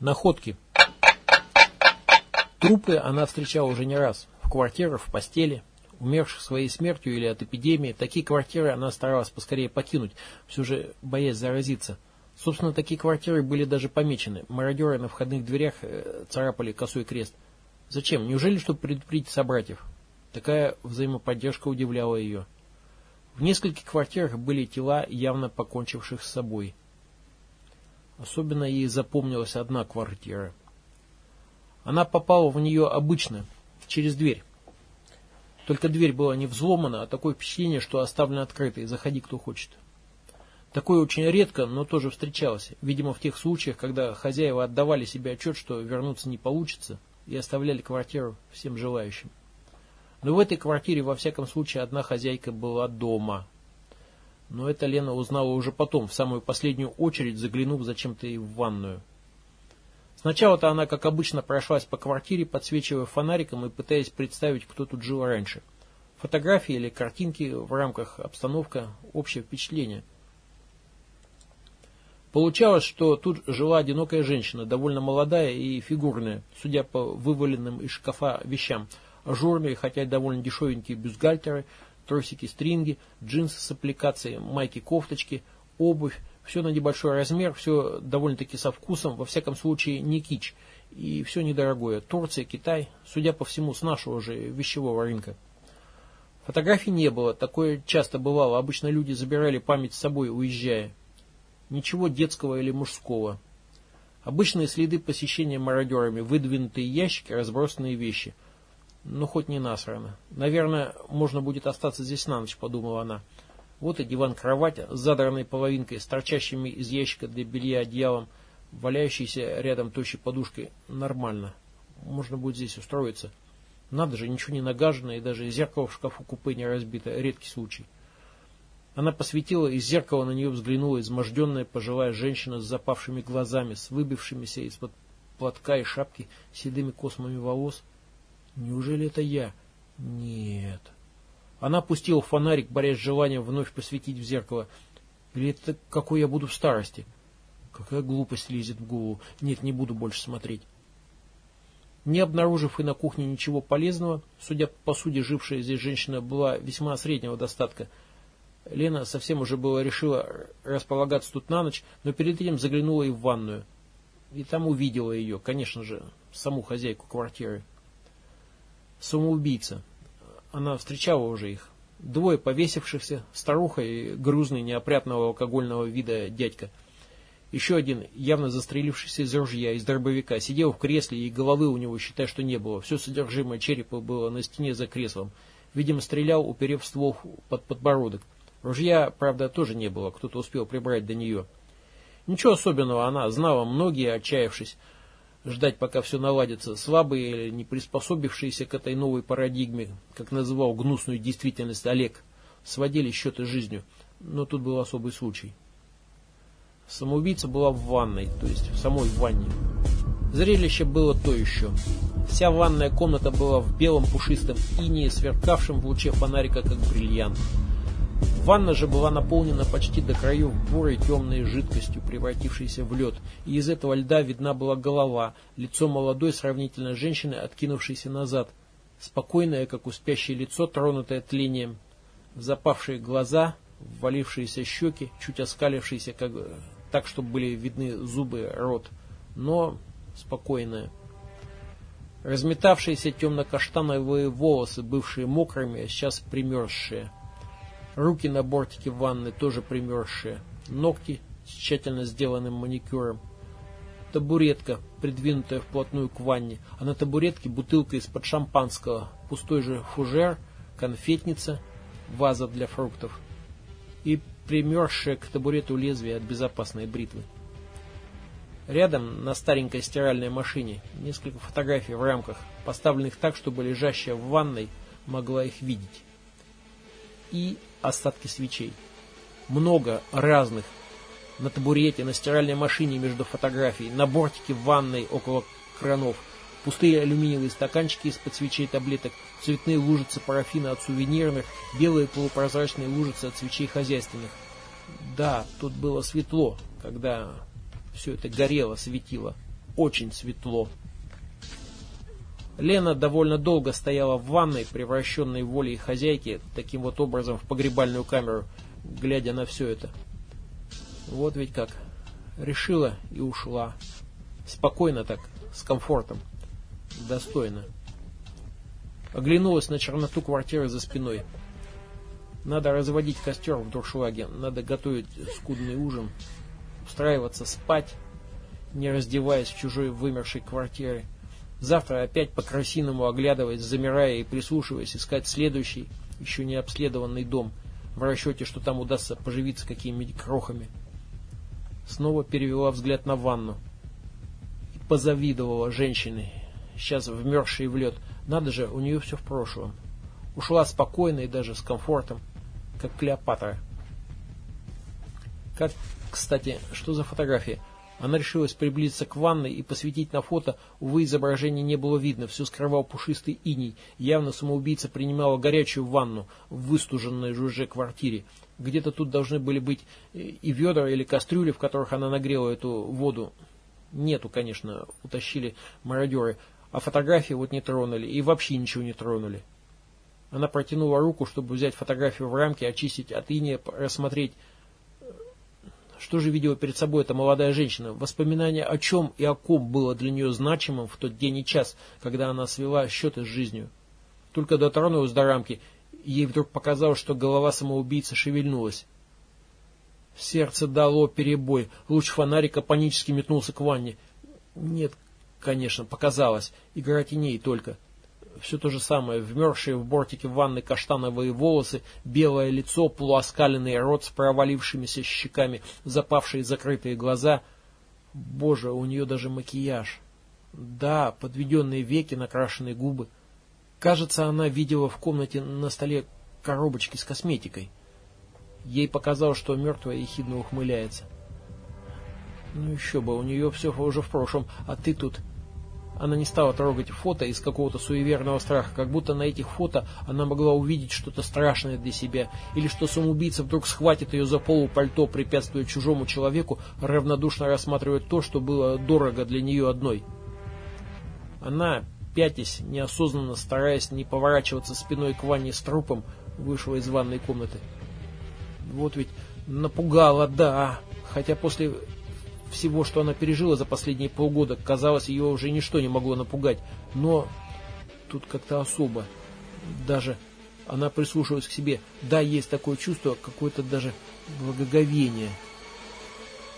Находки. Трупы она встречала уже не раз. В квартирах, в постели. Умерших своей смертью или от эпидемии, такие квартиры она старалась поскорее покинуть, все же боясь заразиться. Собственно, такие квартиры были даже помечены. Мародеры на входных дверях э, царапали косой крест. Зачем? Неужели, чтобы предупредить собратьев? Такая взаимоподдержка удивляла ее. В нескольких квартирах были тела, явно покончивших с собой. Особенно ей запомнилась одна квартира. Она попала в нее обычно, через дверь. Только дверь была не взломана, а такое впечатление, что оставлена открытой. Заходи, кто хочет. Такое очень редко, но тоже встречалось. Видимо, в тех случаях, когда хозяева отдавали себе отчет, что вернуться не получится, и оставляли квартиру всем желающим. Но в этой квартире, во всяком случае, одна хозяйка была дома, но это Лена узнала уже потом, в самую последнюю очередь, заглянув зачем-то и в ванную. Сначала-то она, как обычно, прошлась по квартире, подсвечивая фонариком и пытаясь представить, кто тут жил раньше. Фотографии или картинки в рамках обстановка, общее впечатление. Получалось, что тут жила одинокая женщина, довольно молодая и фигурная, судя по вываленным из шкафа вещам. Ажурные, хотя и довольно дешевенькие бюстгальтеры – тросики, стринги, джинсы с аппликацией, майки, кофточки, обувь. Все на небольшой размер, все довольно-таки со вкусом, во всяком случае не кич. И все недорогое. Турция, Китай, судя по всему, с нашего же вещевого рынка. Фотографий не было, такое часто бывало. Обычно люди забирали память с собой, уезжая. Ничего детского или мужского. Обычные следы посещения мародерами, выдвинутые ящики, разбросанные вещи – ну, хоть не насрано. Наверное, можно будет остаться здесь на ночь, подумала она. Вот и диван-кровать с задранной половинкой, с торчащими из ящика для белья одеялом, валяющейся рядом тощей подушкой. Нормально. Можно будет здесь устроиться. Надо же, ничего не нагажено, и даже зеркало в шкафу купе не разбито. Редкий случай. Она посветила, из зеркала на нее взглянула изможденная пожилая женщина с запавшими глазами, с выбившимися из-под платка и шапки седыми космами волос. Неужели это я? Нет. Она пустила фонарик, борясь с желанием вновь посветить в зеркало. Или это какой я буду в старости? Какая глупость лезет в голову. Нет, не буду больше смотреть. Не обнаружив и на кухне ничего полезного, судя по посуде, жившая здесь женщина была весьма среднего достатка, Лена совсем уже было решила располагаться тут на ночь, но перед этим заглянула и в ванную. И там увидела ее, конечно же, саму хозяйку квартиры. Самоубийца. Она встречала уже их. Двое повесившихся, старуха и грузный неопрятного алкогольного вида дядька. Еще один, явно застрелившийся из ружья, из дробовика, сидел в кресле, и головы у него, считай, что не было. Все содержимое черепа было на стене за креслом. Видимо, стрелял, уперев ствол под подбородок. Ружья, правда, тоже не было, кто-то успел прибрать до нее. Ничего особенного она знала, многие, отчаявшись, ждать, пока все наладится. Слабые или не приспособившиеся к этой новой парадигме, как называл гнусную действительность Олег, сводили счеты с жизнью. Но тут был особый случай. Самоубийца была в ванной, то есть в самой ванне. Зрелище было то еще. Вся ванная комната была в белом пушистом инее, сверкавшем в луче фонарика, как бриллиант. Ванна же была наполнена почти до краев бурой темной жидкостью, превратившейся в лед, и из этого льда видна была голова, лицо молодой сравнительно женщины, откинувшейся назад, спокойное, как у спящей лицо, тронутое тлением, запавшие глаза, ввалившиеся щеки, чуть оскалившиеся, как, так, чтобы были видны зубы, рот, но спокойное. Разметавшиеся темно-каштановые волосы, бывшие мокрыми, а сейчас примерзшие – Руки на бортике ванны тоже примерзшие. Ногти с тщательно сделанным маникюром. Табуретка, придвинутая вплотную к ванне, а на табуретке бутылка из-под шампанского, пустой же фужер, конфетница, ваза для фруктов и примерзшее к табурету лезвие от безопасной бритвы. Рядом на старенькой стиральной машине несколько фотографий в рамках, поставленных так, чтобы лежащая в ванной могла их видеть. И остатки свечей. Много разных. На табурете, на стиральной машине между фотографий, на бортике в ванной около кранов. Пустые алюминиевые стаканчики из-под свечей таблеток, цветные лужицы парафина от сувенирных, белые полупрозрачные лужицы от свечей хозяйственных. Да, тут было светло, когда все это горело, светило. очень светло. Лена довольно долго стояла в ванной, превращенной волей хозяйки, таким вот образом в погребальную камеру, глядя на все это. Вот ведь как. Решила и ушла. Спокойно так, с комфортом. Достойно. Оглянулась на черноту квартиры за спиной. Надо разводить костер в дуршлаге, надо готовить скудный ужин, устраиваться спать, не раздеваясь в чужой вымершей квартире. Завтра опять по-красиному оглядываясь, замирая и прислушиваясь, искать следующий, еще не обследованный дом, в расчете, что там удастся поживиться какими-нибудь крохами. Снова перевела взгляд на ванну. И позавидовала женщине, сейчас вмерзшей в лед. Надо же, у нее все в прошлом. Ушла спокойно и даже с комфортом, как Клеопатра. Как, кстати, что за фотография? Она решилась приблизиться к ванной и посветить на фото. Увы, изображения не было видно, все скрывал пушистый иней. Явно самоубийца принимала горячую ванну в выстуженной же уже квартире. Где-то тут должны были быть и ведра или кастрюли, в которых она нагрела эту воду. Нету, конечно, утащили мародеры. А фотографии вот не тронули и вообще ничего не тронули. Она протянула руку, чтобы взять фотографию в рамке, очистить от иния, рассмотреть что же видела перед собой эта молодая женщина? Воспоминание о чем и о ком было для нее значимым в тот день и час, когда она свела счеты с жизнью. Только дотронулась до рамки, и ей вдруг показалось, что голова самоубийцы шевельнулась. Сердце дало перебой, луч фонарика панически метнулся к ванне. Нет, конечно, показалось, игра теней только — все то же самое, вмерзшие в бортике ванны каштановые волосы, белое лицо, полуоскаленный рот с провалившимися щеками, запавшие закрытые глаза. Боже, у нее даже макияж. Да, подведенные веки, накрашенные губы. Кажется, она видела в комнате на столе коробочки с косметикой. Ей показалось, что мертвая ехидно ухмыляется. Ну еще бы, у нее все уже в прошлом, а ты тут она не стала трогать фото из какого-то суеверного страха, как будто на этих фото она могла увидеть что-то страшное для себя, или что самоубийца вдруг схватит ее за полу пальто, препятствуя чужому человеку, равнодушно рассматривать то, что было дорого для нее одной. Она, пятясь, неосознанно стараясь не поворачиваться спиной к ванне с трупом, вышла из ванной комнаты. Вот ведь напугала, да, хотя после всего, что она пережила за последние полгода, казалось, ее уже ничто не могло напугать. Но тут как-то особо. Даже она прислушивалась к себе. Да, есть такое чувство, какое-то даже благоговение.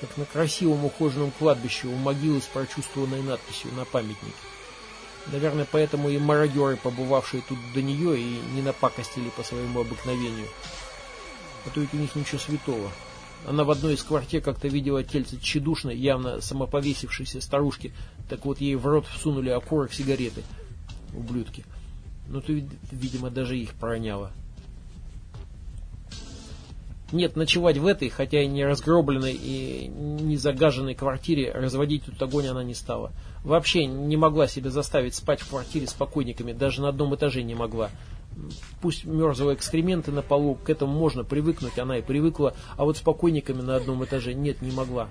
Как на красивом ухоженном кладбище у могилы с прочувствованной надписью на памятнике. Наверное, поэтому и мародеры, побывавшие тут до нее, и не напакостили по своему обыкновению. А то ведь у них ничего святого. Она в одной из квартир как-то видела тельце тщедушной, явно самоповесившейся старушки. Так вот ей в рот всунули окурок сигареты. Ублюдки. Ну, ты, видимо, даже их проняло. Нет, ночевать в этой, хотя и не разгробленной и не загаженной квартире, разводить тут огонь она не стала. Вообще не могла себя заставить спать в квартире с покойниками, даже на одном этаже не могла. Пусть мерзлые экскременты на полу, к этому можно привыкнуть, она и привыкла, а вот с покойниками на одном этаже нет, не могла.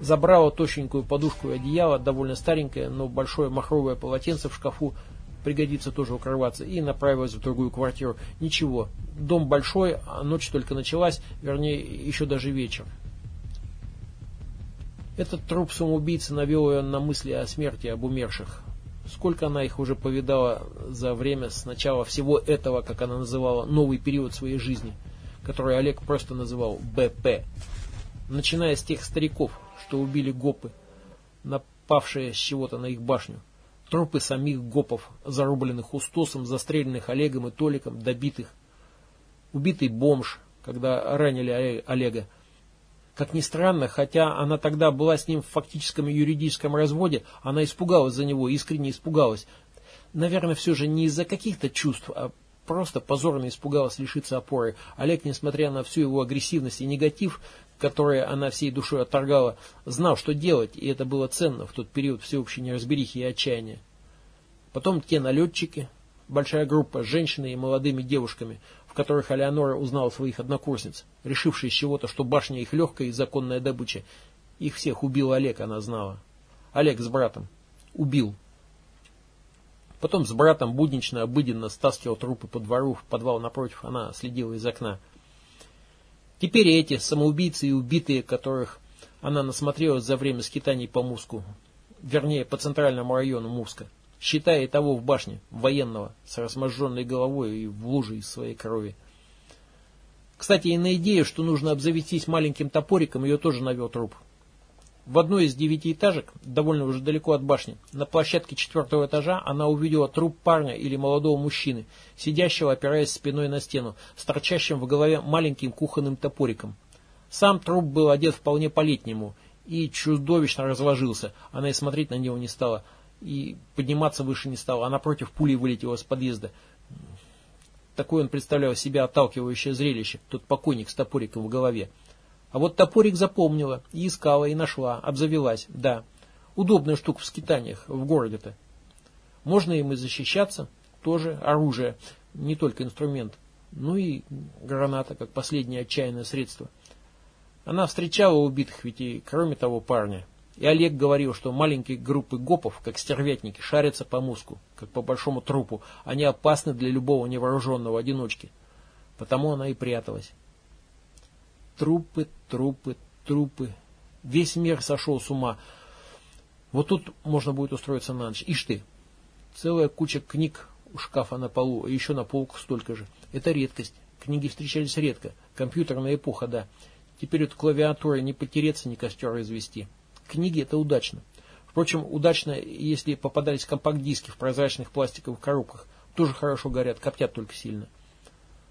Забрала тощенькую подушку и одеяло, довольно старенькое, но большое махровое полотенце в шкафу, пригодится тоже укрываться, и направилась в другую квартиру. Ничего, дом большой, а ночь только началась, вернее, еще даже вечер. Этот труп самоубийцы навел ее на мысли о смерти, об умерших. Сколько она их уже повидала за время с начала всего этого, как она называла, новый период своей жизни, который Олег просто называл БП. Начиная с тех стариков, что убили гопы, напавшие с чего-то на их башню. Трупы самих гопов, зарубленных Устосом, застреленных Олегом и Толиком, добитых. Убитый бомж, когда ранили Олега. Как ни странно, хотя она тогда была с ним в фактическом юридическом разводе, она испугалась за него, искренне испугалась. Наверное, все же не из-за каких-то чувств, а просто позорно испугалась лишиться опоры. Олег, несмотря на всю его агрессивность и негатив, который она всей душой отторгала, знал, что делать, и это было ценно в тот период всеобщей неразберихи и отчаяния. Потом те налетчики, большая группа с женщинами и молодыми девушками, в которых Алеонора узнала своих однокурсниц, решившие с чего-то, что башня их легкая и законная добыча. Их всех убил Олег, она знала. Олег с братом. Убил. Потом с братом буднично, обыденно стаскивал трупы по двору в подвал напротив. Она следила из окна. Теперь эти самоубийцы и убитые, которых она насмотрелась за время скитаний по Муску, вернее, по центральному району Муска, считая того в башне, военного, с разможженной головой и в луже из своей крови. Кстати, и на идею, что нужно обзавестись маленьким топориком, ее тоже навел труп. В одной из девятиэтажек, довольно уже далеко от башни, на площадке четвертого этажа она увидела труп парня или молодого мужчины, сидящего, опираясь спиной на стену, с торчащим в голове маленьким кухонным топориком. Сам труп был одет вполне по-летнему и чудовищно разложился. Она и смотреть на него не стала, и подниматься выше не стала, а напротив пули вылетела с подъезда. Такой он представлял себя отталкивающее зрелище, тот покойник с топориком в голове. А вот топорик запомнила, и искала, и нашла, обзавелась, да. Удобная штука в скитаниях, в городе-то. Можно им и защищаться, тоже оружие, не только инструмент. Ну и граната, как последнее отчаянное средство. Она встречала убитых ведь и кроме того парня. И Олег говорил, что маленькие группы гопов, как стервятники, шарятся по муску, как по большому трупу. Они опасны для любого невооруженного одиночки. Потому она и пряталась. Трупы, трупы, трупы. Весь мир сошел с ума. Вот тут можно будет устроиться на ночь. Ишь ты, целая куча книг у шкафа на полу, а еще на полках столько же. Это редкость. Книги встречались редко. Компьютерная эпоха, да. Теперь вот клавиатурой не потереться, ни костер извести. Книги это удачно. Впрочем, удачно, если попадались компакт-диски в прозрачных пластиковых коробках. Тоже хорошо горят, коптят только сильно.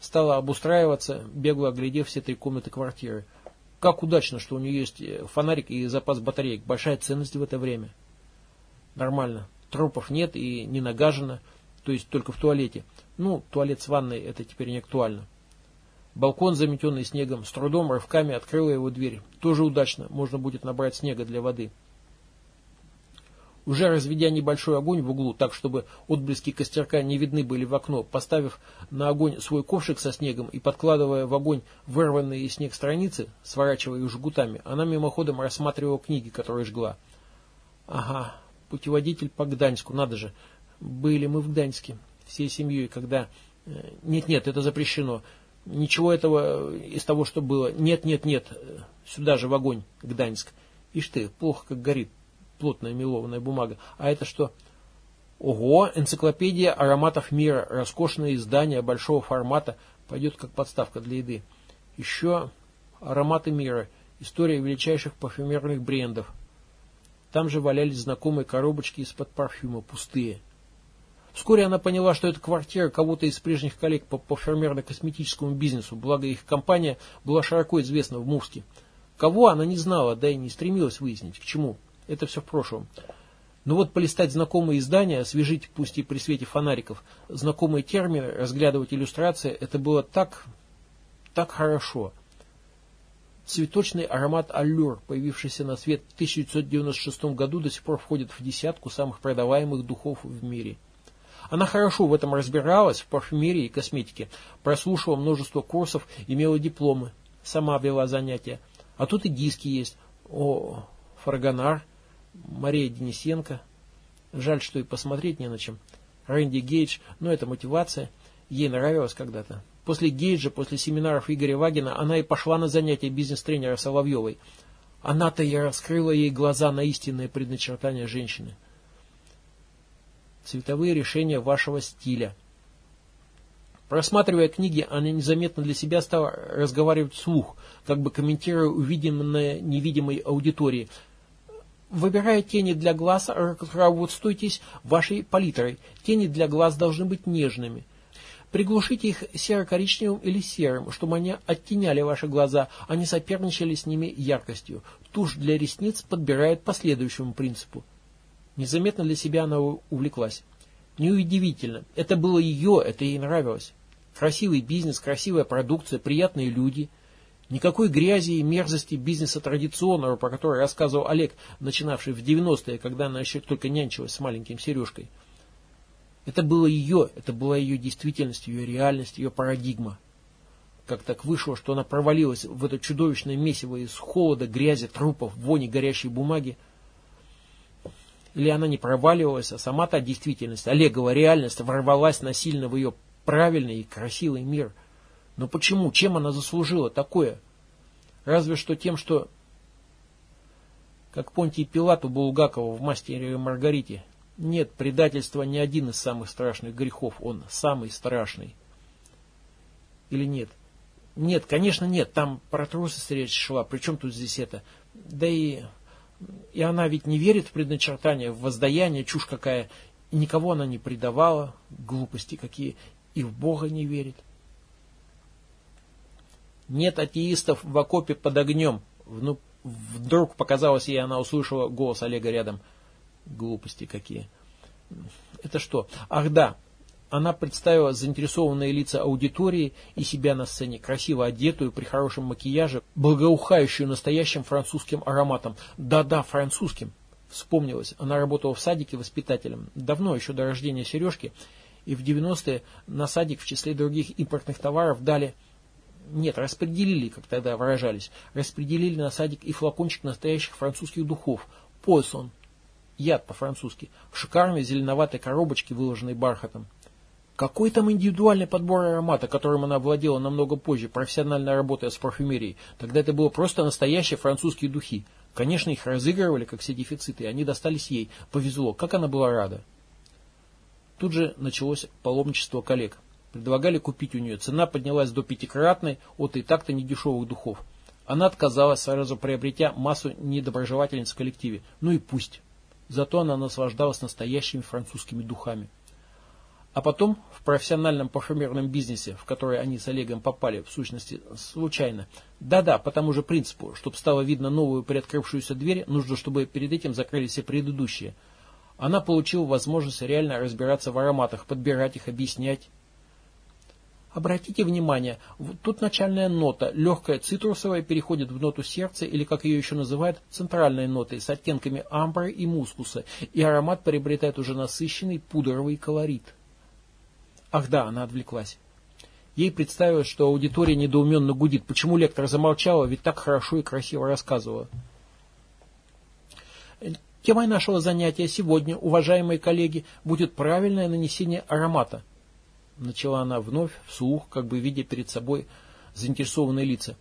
Стала обустраиваться, бегло оглядев все три комнаты квартиры. Как удачно, что у нее есть э, фонарик и запас батареек. Большая ценность в это время. Нормально. Трупов нет и не нагажено, то есть только в туалете. Ну, туалет с ванной это теперь не актуально. Балкон, заметенный снегом, с трудом рывками открыла его дверь. Тоже удачно, можно будет набрать снега для воды. Уже разведя небольшой огонь в углу, так чтобы отблески костерка не видны были в окно, поставив на огонь свой ковшик со снегом и подкладывая в огонь вырванные из снег страницы, сворачивая их жгутами, она мимоходом рассматривала книги, которые жгла. Ага, путеводитель по Гданьску, надо же. Были мы в Гданьске всей семьей, когда... Э, нет-нет, это запрещено. Ничего этого из того, что было. Нет-нет-нет, сюда же в огонь, Гданьск. Ишь ты, плохо как горит плотная мелованная бумага. А это что? Ого, энциклопедия ароматов мира, роскошное издание большого формата, пойдет как подставка для еды. Еще ароматы мира, история величайших парфюмерных брендов. Там же валялись знакомые коробочки из-под парфюма, пустые. Вскоре она поняла, что это квартира кого-то из прежних коллег по парфюмерно-косметическому бизнесу, благо их компания была широко известна в Мувске. Кого она не знала, да и не стремилась выяснить, к чему. Это все в прошлом. Но вот полистать знакомые издания, освежить, пусть и при свете фонариков, знакомые термины, разглядывать иллюстрации, это было так, так хорошо. Цветочный аромат «Аллюр», появившийся на свет в 1996 году, до сих пор входит в десятку самых продаваемых духов в мире. Она хорошо в этом разбиралась, в парфюмерии и косметике, прослушала множество курсов, имела дипломы, сама вела занятия. А тут и диски есть. О, Фарганар, Мария Денисенко. Жаль, что и посмотреть не на чем. Рэнди Гейдж, но это мотивация. Ей нравилось когда-то. После Гейджа, после семинаров Игоря Вагина, она и пошла на занятия бизнес-тренера Соловьевой. Она-то и раскрыла ей глаза на истинное предначертание женщины. Цветовые решения вашего стиля. Просматривая книги, она незаметно для себя стала разговаривать вслух, как бы комментируя увиденное невидимой аудитории – Выбирая тени для глаз, руководствуйтесь вашей палитрой. Тени для глаз должны быть нежными. Приглушите их серо-коричневым или серым, чтобы они оттеняли ваши глаза, а не соперничали с ними яркостью. Тушь для ресниц подбирает по следующему принципу. Незаметно для себя она увлеклась. Неудивительно. Это было ее, это ей нравилось. Красивый бизнес, красивая продукция, приятные люди – Никакой грязи и мерзости бизнеса традиционного, про который рассказывал Олег, начинавший в 90-е, когда она еще только нянчилась с маленьким Сережкой. Это было ее, это была ее действительность, ее реальность, ее парадигма. Как так вышло, что она провалилась в это чудовищное месиво из холода, грязи, трупов, вони горящей бумаги. Или она не проваливалась, а сама та действительность, Олегова реальность, ворвалась насильно в ее правильный и красивый мир. Но почему? Чем она заслужила такое? Разве что тем, что... Как Понтий Пилат у Булгакова в «Мастере и Маргарите». Нет, предательство не один из самых страшных грехов, он самый страшный. Или нет? Нет, конечно нет, там про трусость речь шла, причем тут здесь это? Да и, и она ведь не верит в предначертание, в воздаяние, чушь какая. И никого она не предавала, глупости какие, и в Бога не верит. Нет атеистов в окопе под огнем. Вдруг показалось ей, она услышала голос Олега рядом. Глупости какие. Это что? Ах да, она представила заинтересованные лица аудитории и себя на сцене, красиво одетую, при хорошем макияже, благоухающую настоящим французским ароматом. Да-да, французским. Вспомнилось, она работала в садике воспитателем. Давно, еще до рождения Сережки. И в 90-е на садик в числе других импортных товаров дали... Нет, распределили, как тогда выражались. Распределили на садик и флакончик настоящих французских духов. Пойсон. Яд по-французски. В шикарной зеленоватой коробочке, выложенной бархатом. Какой там индивидуальный подбор аромата, которым она владела намного позже, профессионально работая с парфюмерией? Тогда это было просто настоящие французские духи. Конечно, их разыгрывали, как все дефициты, и они достались ей. Повезло. Как она была рада. Тут же началось паломничество коллег. Предлагали купить у нее. Цена поднялась до пятикратной от и так-то недешевых духов. Она отказалась, сразу приобретя массу недоброжелательниц в коллективе. Ну и пусть. Зато она наслаждалась настоящими французскими духами. А потом в профессиональном парфюмерном бизнесе, в который они с Олегом попали, в сущности, случайно. Да-да, по тому же принципу, чтобы стало видно новую приоткрывшуюся дверь, нужно, чтобы перед этим закрылись все предыдущие. Она получила возможность реально разбираться в ароматах, подбирать их, объяснять. Обратите внимание, тут начальная нота, легкая цитрусовая, переходит в ноту сердца, или, как ее еще называют, центральной нотой, с оттенками амбры и мускуса, и аромат приобретает уже насыщенный пудровый колорит. Ах да, она отвлеклась. Ей представилось, что аудитория недоуменно гудит. Почему лектор замолчала, ведь так хорошо и красиво рассказывала. Темой нашего занятия сегодня, уважаемые коллеги, будет правильное нанесение аромата. Начала она вновь, вслух, как бы видя перед собой заинтересованные лица.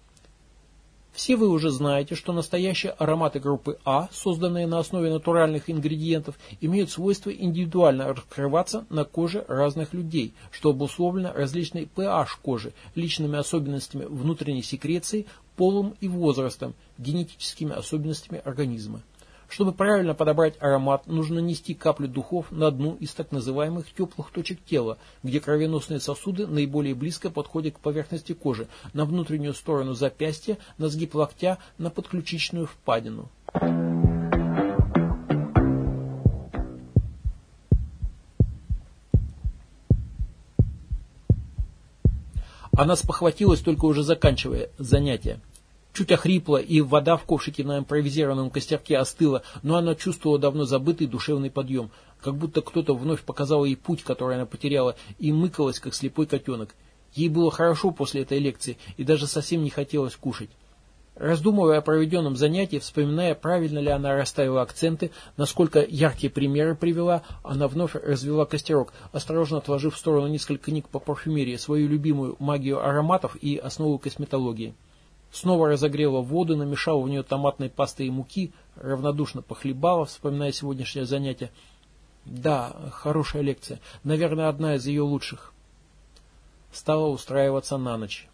Все вы уже знаете, что настоящие ароматы группы А, созданные на основе натуральных ингредиентов, имеют свойство индивидуально раскрываться на коже разных людей, что обусловлено различной pH кожи, личными особенностями внутренней секреции, полом и возрастом, генетическими особенностями организма. Чтобы правильно подобрать аромат, нужно нанести каплю духов на одну из так называемых теплых точек тела, где кровеносные сосуды наиболее близко подходят к поверхности кожи, на внутреннюю сторону запястья, на сгиб локтя, на подключичную впадину. Она спохватилась, только уже заканчивая занятие. Чуть охрипла, и вода в ковшике на импровизированном костерке остыла, но она чувствовала давно забытый душевный подъем, как будто кто-то вновь показал ей путь, который она потеряла, и мыкалась, как слепой котенок. Ей было хорошо после этой лекции, и даже совсем не хотелось кушать. Раздумывая о проведенном занятии, вспоминая, правильно ли она расставила акценты, насколько яркие примеры привела, она вновь развела костерок, осторожно отложив в сторону несколько книг по парфюмерии, свою любимую магию ароматов и основу косметологии. Снова разогрела воду, намешала в нее томатной пасты и муки, равнодушно похлебала, вспоминая сегодняшнее занятие. Да, хорошая лекция. Наверное, одна из ее лучших. Стала устраиваться на ночь.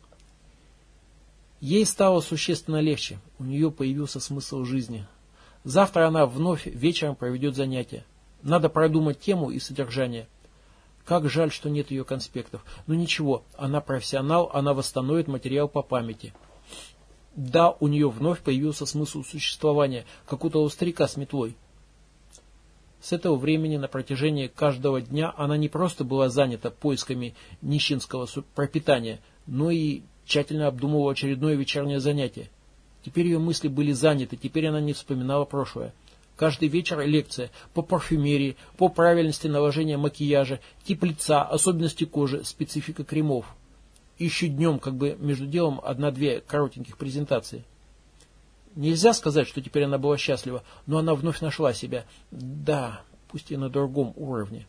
Ей стало существенно легче. У нее появился смысл жизни. Завтра она вновь вечером проведет занятия. Надо продумать тему и содержание. Как жаль, что нет ее конспектов. Но ничего, она профессионал, она восстановит материал по памяти. Да, у нее вновь появился смысл существования, как у того старика с метлой. С этого времени на протяжении каждого дня она не просто была занята поисками нищенского пропитания, но и тщательно обдумывала очередное вечернее занятие. Теперь ее мысли были заняты, теперь она не вспоминала прошлое. Каждый вечер лекция по парфюмерии, по правильности наложения макияжа, тип лица, особенности кожи, специфика кремов еще днем, как бы между делом, одна-две коротеньких презентации. Нельзя сказать, что теперь она была счастлива, но она вновь нашла себя. Да, пусть и на другом уровне.